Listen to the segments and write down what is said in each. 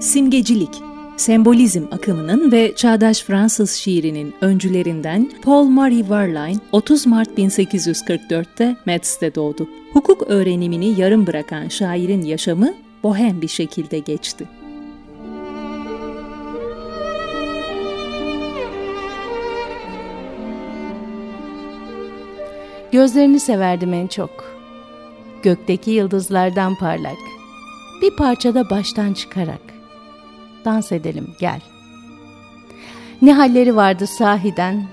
Simgecilik, sembolizm akımının ve çağdaş Fransız şiirinin öncülerinden Paul-Marie Verlaine 30 Mart 1844'te Metz'te doğdu. Hukuk öğrenimini yarım bırakan şairin yaşamı bohem bir şekilde geçti. Gözlerini severdim en çok. Gökteki yıldızlardan parlak. Bir parçada baştan çıkarak dans edelim gel. Ne halleri vardı sahiden,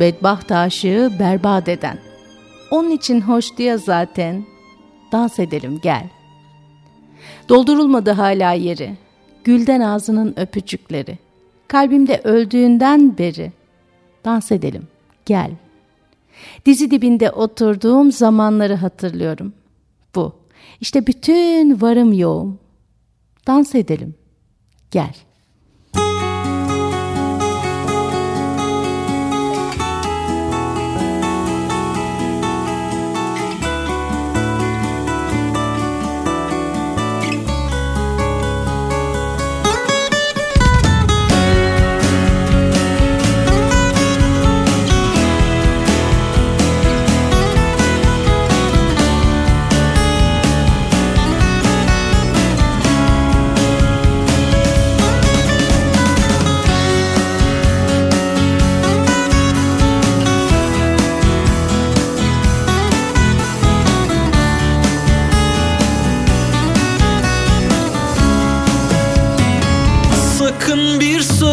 bedbaht aşığı berbat eden. Onun için hoştu ya zaten, dans edelim gel. Doldurulmadı hala yeri, gülden ağzının öpücükleri. Kalbimde öldüğünden beri, dans edelim gel. Dizi dibinde oturduğum zamanları hatırlıyorum. Bu, işte bütün varım yoğum. Dans edelim Gel.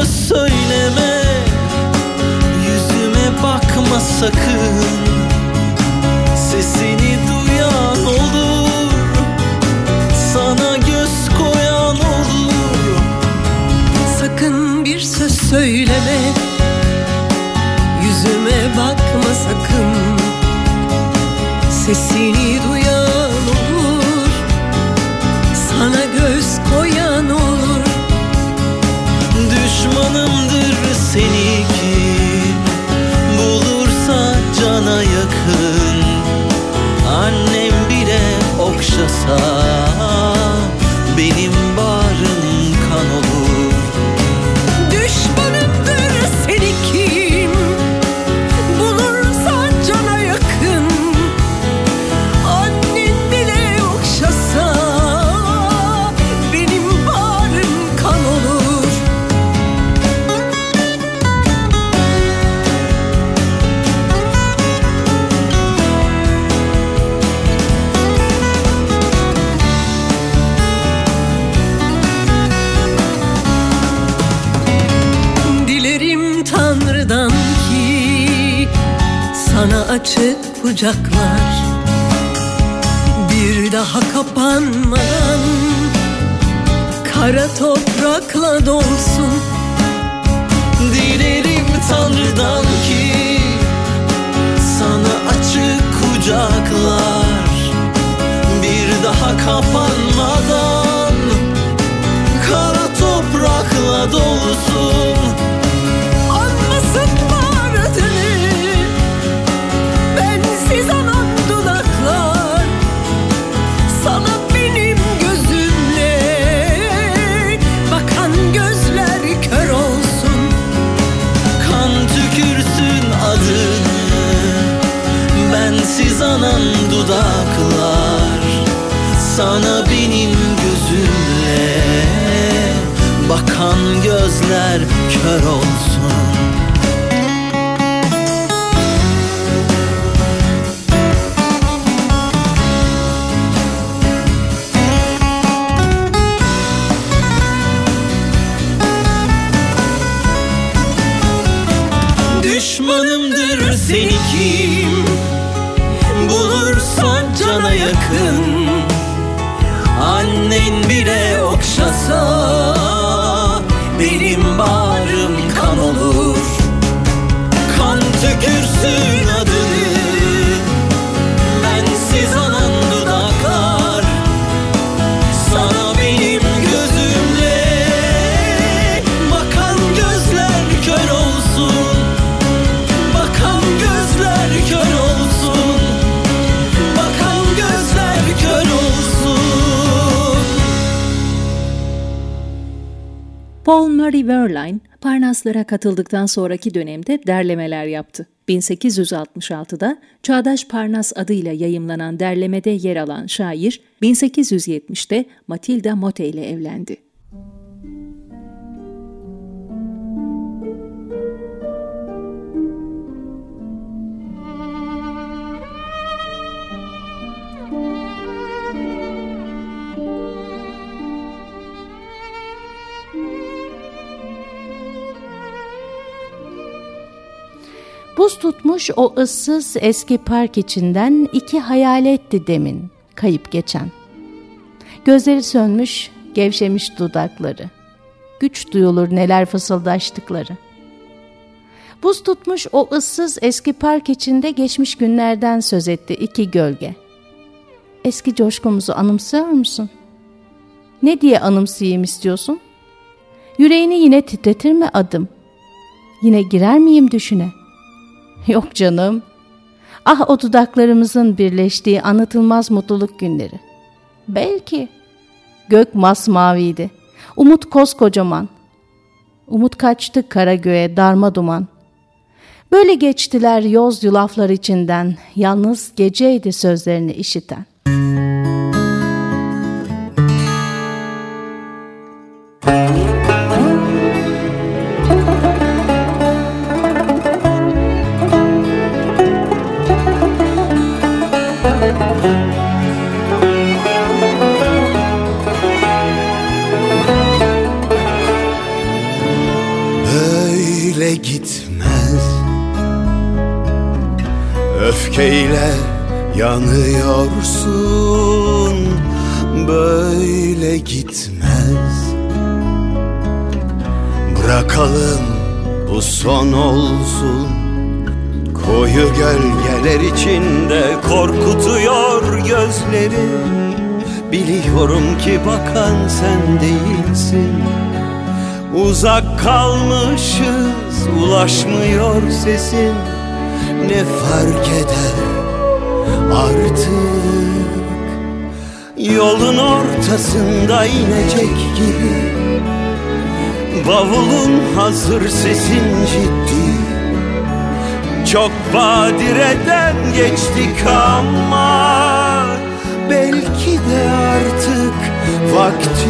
söyleme Yüzüme bakma sakın. Sesini duyan olur Sana göz koyan olur. Sakın bir söz söyleme Yüzüme bakma sakın. Sesini duyan açık kucaklar Bir daha kapanmadan Kara toprakla dolsun Başkadır seni kim Bulursa cana yakın. Annen bile okşasa Benim bağrım kan olur. Kan tükürsün Paul Murray Verlaine, Parnaslara katıldıktan sonraki dönemde derlemeler yaptı. 1866'da Çağdaş Parnas adıyla yayımlanan derlemede yer alan şair, 1870'te Matilda Motte ile evlendi. Buz tutmuş o ıssız eski park içinden iki hayaletti demin kayıp geçen. Gözleri sönmüş, gevşemiş dudakları. Güç duyulur neler fısıldaştıkları. Buz tutmuş o ıssız eski park içinde geçmiş günlerden söz etti iki gölge. Eski coşkumuzu anımsıyor musun? Ne diye anımsayayım istiyorsun? Yüreğini yine titretir mi adım? Yine girer miyim düşüne? Yok canım. Ah o dudaklarımızın birleştiği anlatılmaz mutluluk günleri. Belki. Gök masmaviydi. Umut koskocaman. Umut kaçtı kara göğe darma duman. Böyle geçtiler yoz yulaflar içinden. Yalnız geceydi sözlerini işiten. Böyle gitmez. Bırakalım bu son olsun. Koyu gölgeler içinde korkutuyor gözleri. Biliyorum ki bakan sen değilsin. Uzak kalmışız ulaşmıyor sesin. Ne fark eder artık Yolun ortasında inecek gibi. Bavulun hazır sesin ciddi. Çok badireden geçtik ama Belki de artık vakti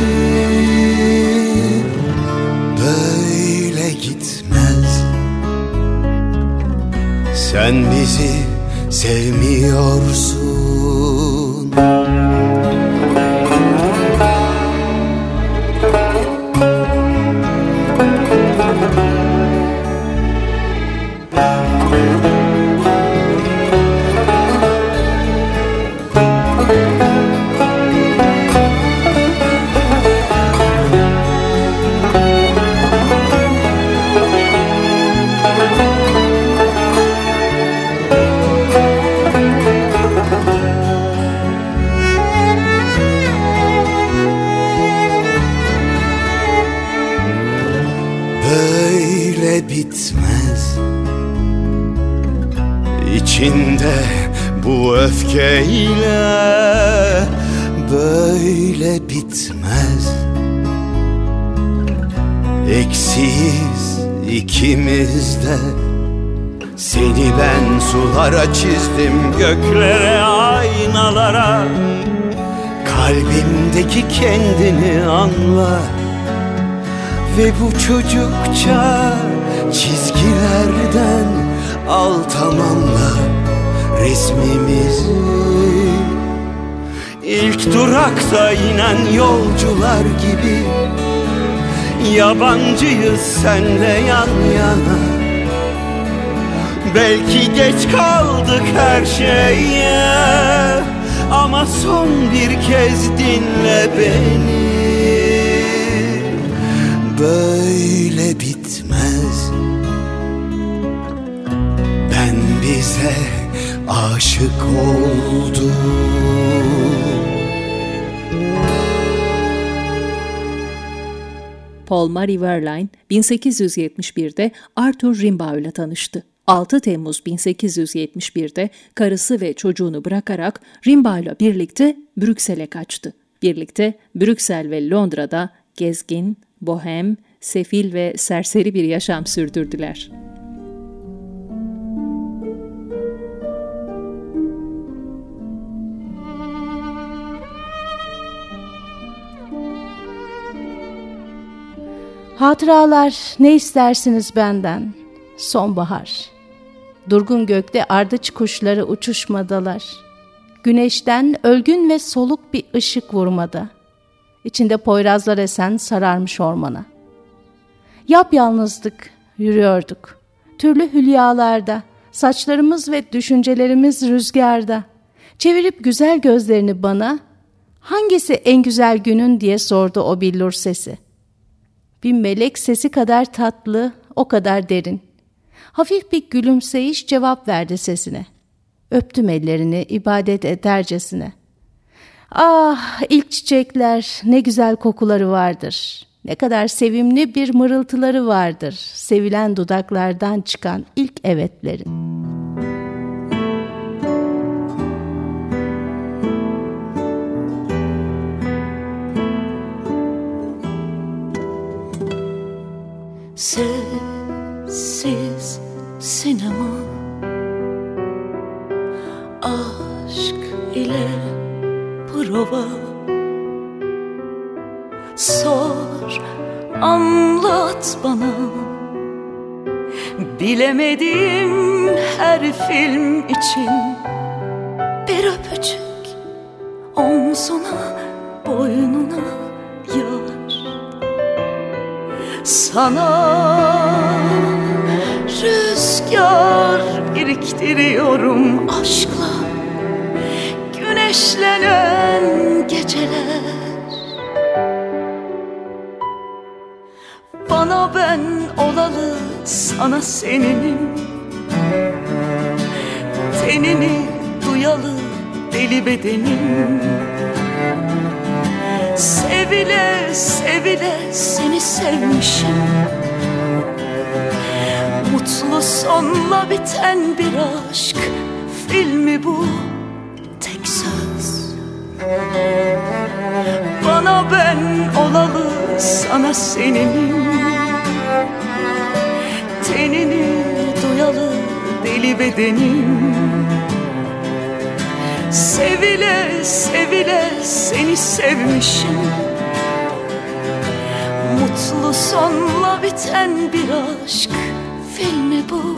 böyle gitmez. Sen bizi sevmiyorsun öfkeyle Böyle bitmez. Eksiyiz ikimiz de Seni ben sulara çizdim Göklere aynalara. Kalbimdeki kendini anla ve bu çocukça çizgilerden al tamamla resmimizi İlk durakta inen yolcular gibi. Yabancıyız senle yan yana. Belki geç kaldık her şeye. Ama son bir kez dinle beni. Böyle bitmez. Ben bize aşık oldum Paul Murray Verlaine 1871'de Arthur Rimbaud ile tanıştı. 6 Temmuz 1871'de karısı ve çocuğunu bırakarak Rimbaud ile birlikte Brüksel'e kaçtı. Birlikte Brüksel ve Londra'da gezgin, bohem, sefil ve serseri bir yaşam sürdürdüler. Hatıralar ne istersiniz benden? Sonbahar. Durgun gökte ardıç kuşları uçuşmadalar. Güneşten ölgün ve soluk bir ışık vurmada. İçinde poyrazlar esen sararmış ormana. Yapyalnızdık, yürüyorduk. Türlü hülyalarda, saçlarımız ve düşüncelerimiz rüzgarda. Çevirip güzel gözlerini bana, hangisi en güzel günün diye sordu o billur sesi. Bir melek sesi kadar tatlı, o kadar derin. Hafif bir gülümseyiş cevap verdi sesine. Öptüm ellerini ibadet edercesine. Ah ilk çiçekler ne güzel kokuları vardır. Ne kadar sevimli bir mırıltıları vardır. Sevilen dudaklardan çıkan ilk evetlerin. Sessiz sinema. Aşk ile prova. Sor anlat bana. Bilemedim her film için sana rüzgar biriktiriyorum aşkla. Güneşlenen geceler. Bana ben olalı sana seninim. Tenini duyalı deli bedenim Sevile sevile seni sevmişim. Mutlu sonla biten bir aşk Filmi bu tek söz. Bana ben olalı sana seninim. Tenini duyalı deli bedenim. Sevile sevile seni sevmişim Mutlu sonla biten bir aşk. Filmi bu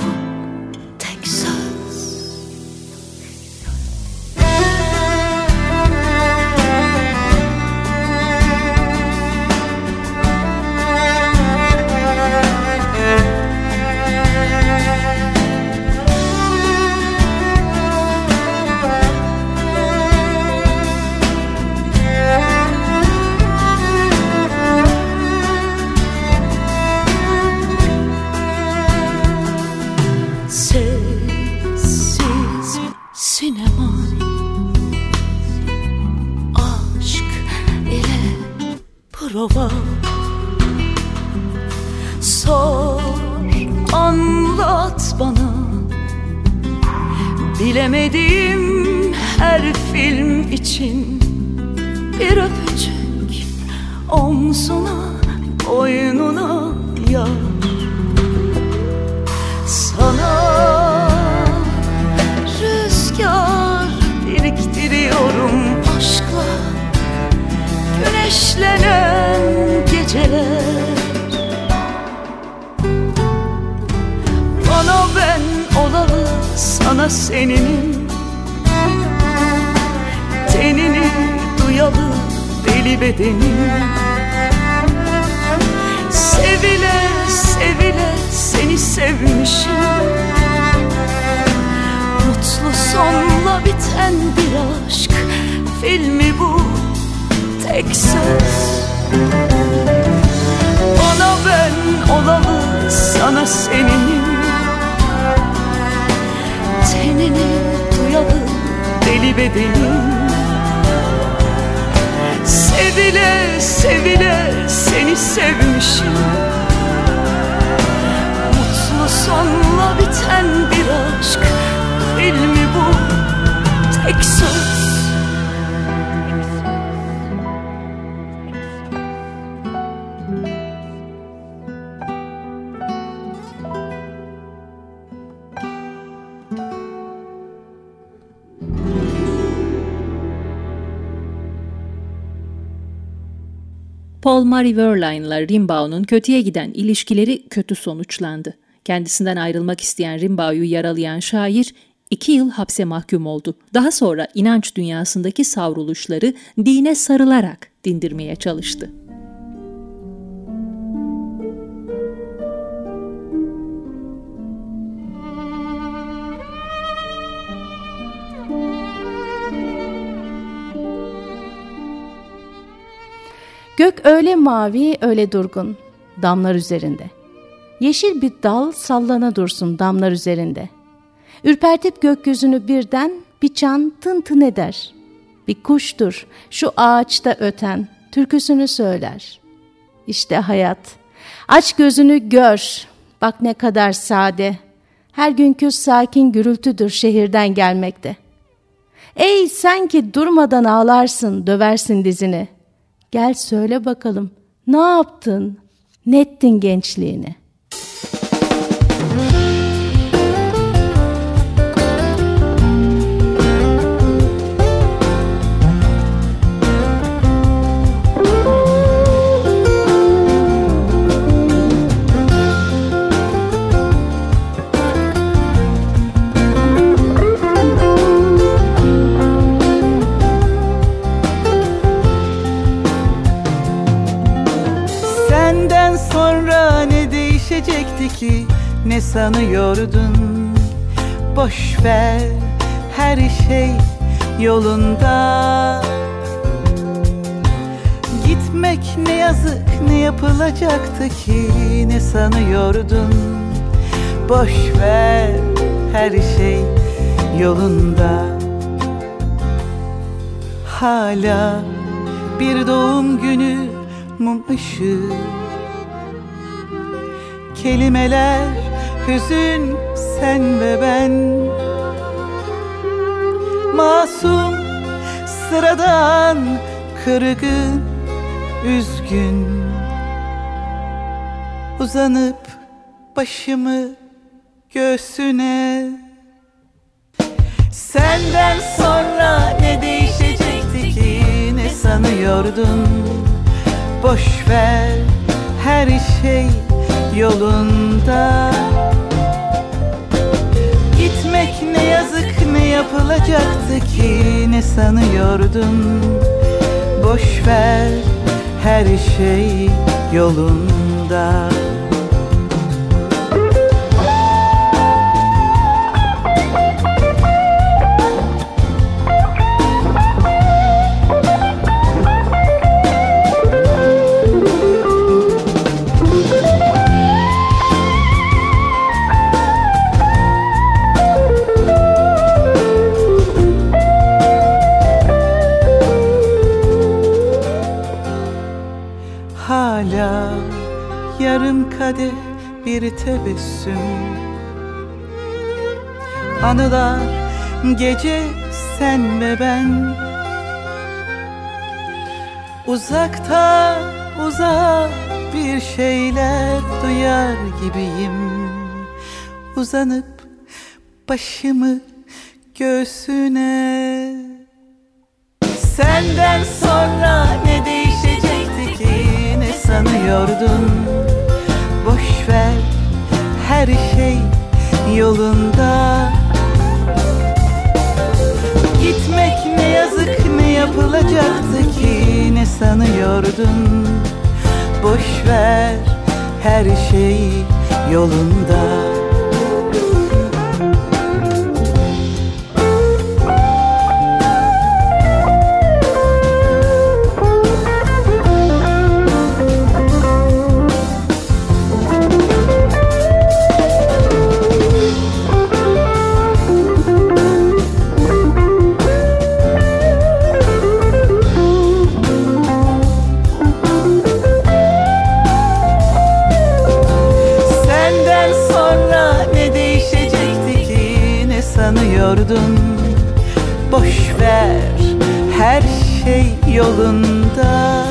rüzgar biriktiriyorum aşkla. Güneşlenen geceler. Bana ben olalı sana seninim. Tenini duyalı deli bedenim. Sevile sevile seni sevmişim biten bir aşk. Filmi bu tek söz. Bana ben olalı sana seninim. Tenini duyalı deli bedenim. Sevile sevile seni sevmişim Paul Murray Verlaine ile Rimbaud'un kötüye giden ilişkileri kötü sonuçlandı. Kendisinden ayrılmak isteyen Rimbaud'u yaralayan şair iki yıl hapse mahkum oldu. Daha sonra inanç dünyasındaki savruluşları dine sarılarak dindirmeye çalıştı. Gök öyle mavi, öyle durgun, damlar üzerinde. Yeşil bir dal sallana dursun damlar üzerinde. Ürpertip gökyüzünü birden bir çan tın tın eder. Bir kuştur şu ağaçta öten, türküsünü söyler. İşte hayat. Aç gözünü gör, bak ne kadar sade. Her günkü sakin gürültüdür şehirden gelmekte. Ey sen ki durmadan ağlarsın, döversin dizini.'' Gel söyle bakalım ne yaptın? Nettin gençliğini. Ki ne sanıyordun? Boş ver her şey yolunda. Gitmek ne yazık ne yapılacaktı ki ne sanıyordun? Boş ver her şey yolunda. Hala bir doğum günü mum ışığı Kelimeler hüzün sen ve ben. Masum sıradan kırgın üzgün. Uzanıp başımı göğsüne. Senden sonra ne değişecekti ki? Ne sanıyordun? Boş ver her şey yolunda. Gitmek ne yazık ne yapılacaktı ki? Ne sanıyordun? Boş ver her şey yolunda bir tebessüm. Anılar gece sen ve ben. Uzakta uzağa bir şeyler duyar gibiyim. Uzanıp başımı göğsüne. Senden sonra ne değişecekti ki? Ne sanıyordun her şey yolunda. Gitmek ne yazık ne yapılacaktı ki? Ne sanıyordun? Boş ver her şey yolunda sanıyordun Boş ver her şey yolunda.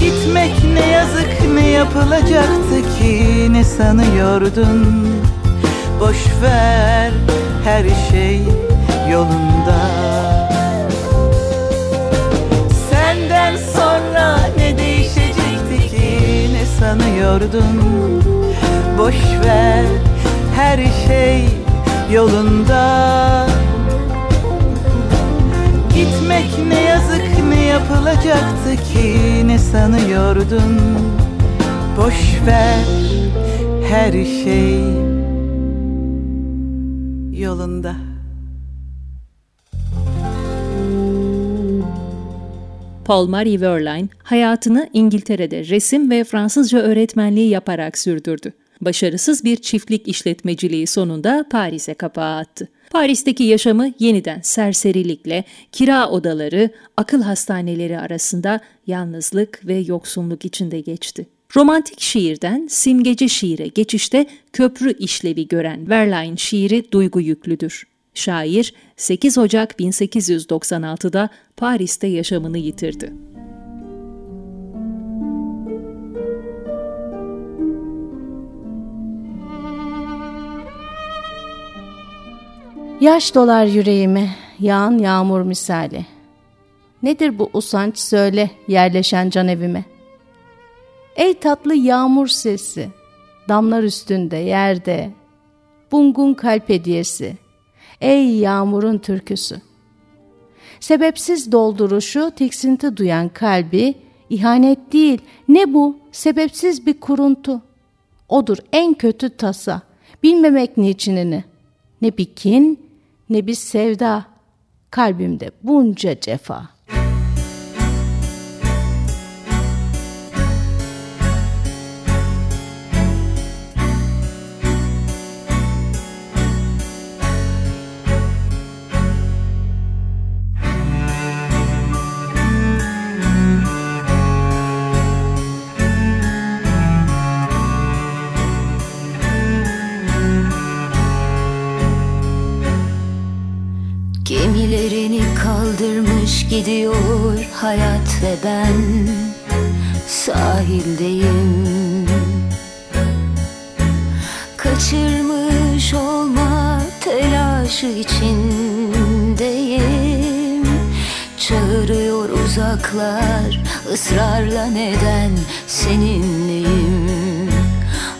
Gitmek ne yazık ne yapılacaktı ki? Ne sanıyordun? Boş ver her şey yolunda. Senden sonra ne değişecekti ki? Ne sanıyordun? Boş ver her şey yolunda. Gitmek ne yazık ne yapılacaktı ki? Ne sanıyordun? Boş ver her şey yolunda. Paul Marie Verlaine hayatını İngiltere'de resim ve Fransızca öğretmenliği yaparak sürdürdü. Başarısız bir çiftlik işletmeciliği sonunda Paris'e kapağı attı. Paris'teki yaşamı yeniden serserilikle, kira odaları, akıl hastaneleri arasında yalnızlık ve yoksunluk içinde geçti. Romantik şiirden simgece şiire geçişte köprü işlevi gören Verlaine şiiri duygu yüklüdür. Şair 8 Ocak 1896'da Paris'te yaşamını yitirdi. Yaş dolar yüreğime, yağan yağmur misali. Nedir bu usanç söyle yerleşen can evime. Ey tatlı yağmur sesi, damlar üstünde yerde, bungun kalp hediyesi, ey yağmurun türküsü. Sebepsiz dolduruşu tiksinti duyan kalbi, ihanet değil, ne bu, sebepsiz bir kuruntu. Odur en kötü tasa, bilmemek niçinini. Ne bir kin, ne bir sevda, kalbimde bunca cefa. Gidiyor hayat ve ben sahildeyim. Kaçırmış olma telaşı içindeyim. Çağırıyor uzaklar ısrarla neden seninleyim?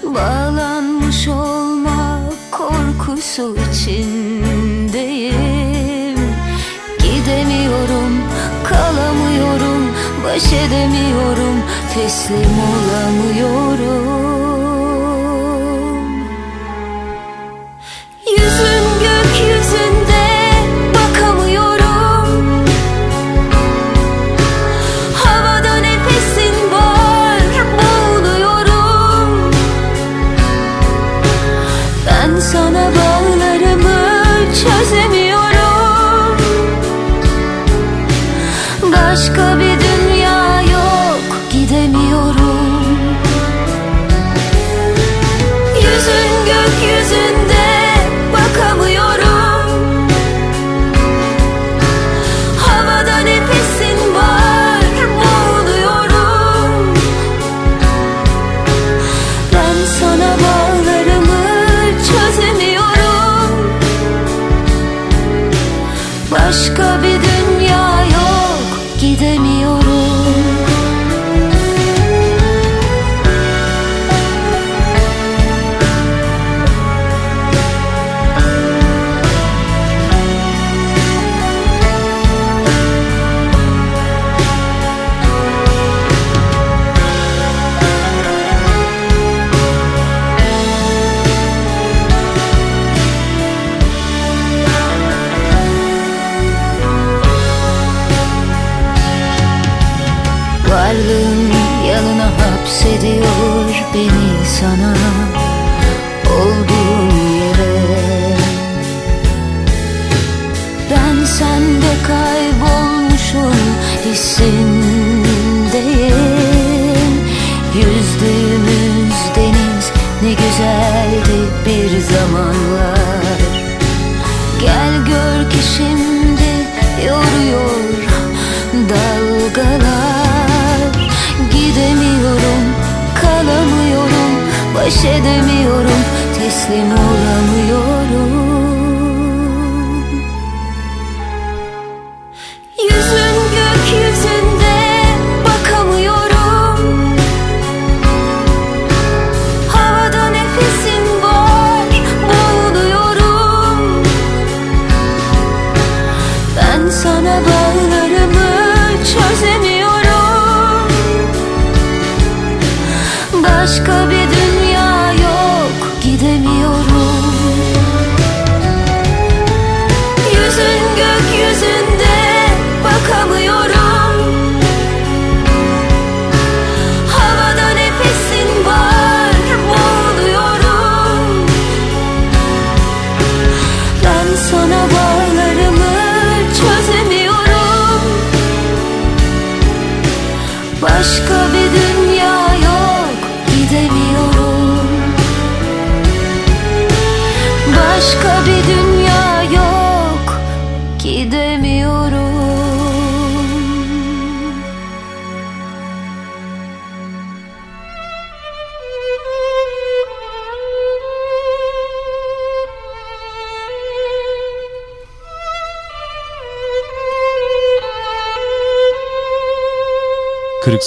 Bağlanmış olma korkusu içindeyim baş edemiyorum, teslim olamıyorum. Yüzün gökyüzünde bakamıyorum. Havada nefesin var, boğuluyorum. Ben sana bağlarımı çözemiyorum. Başka bir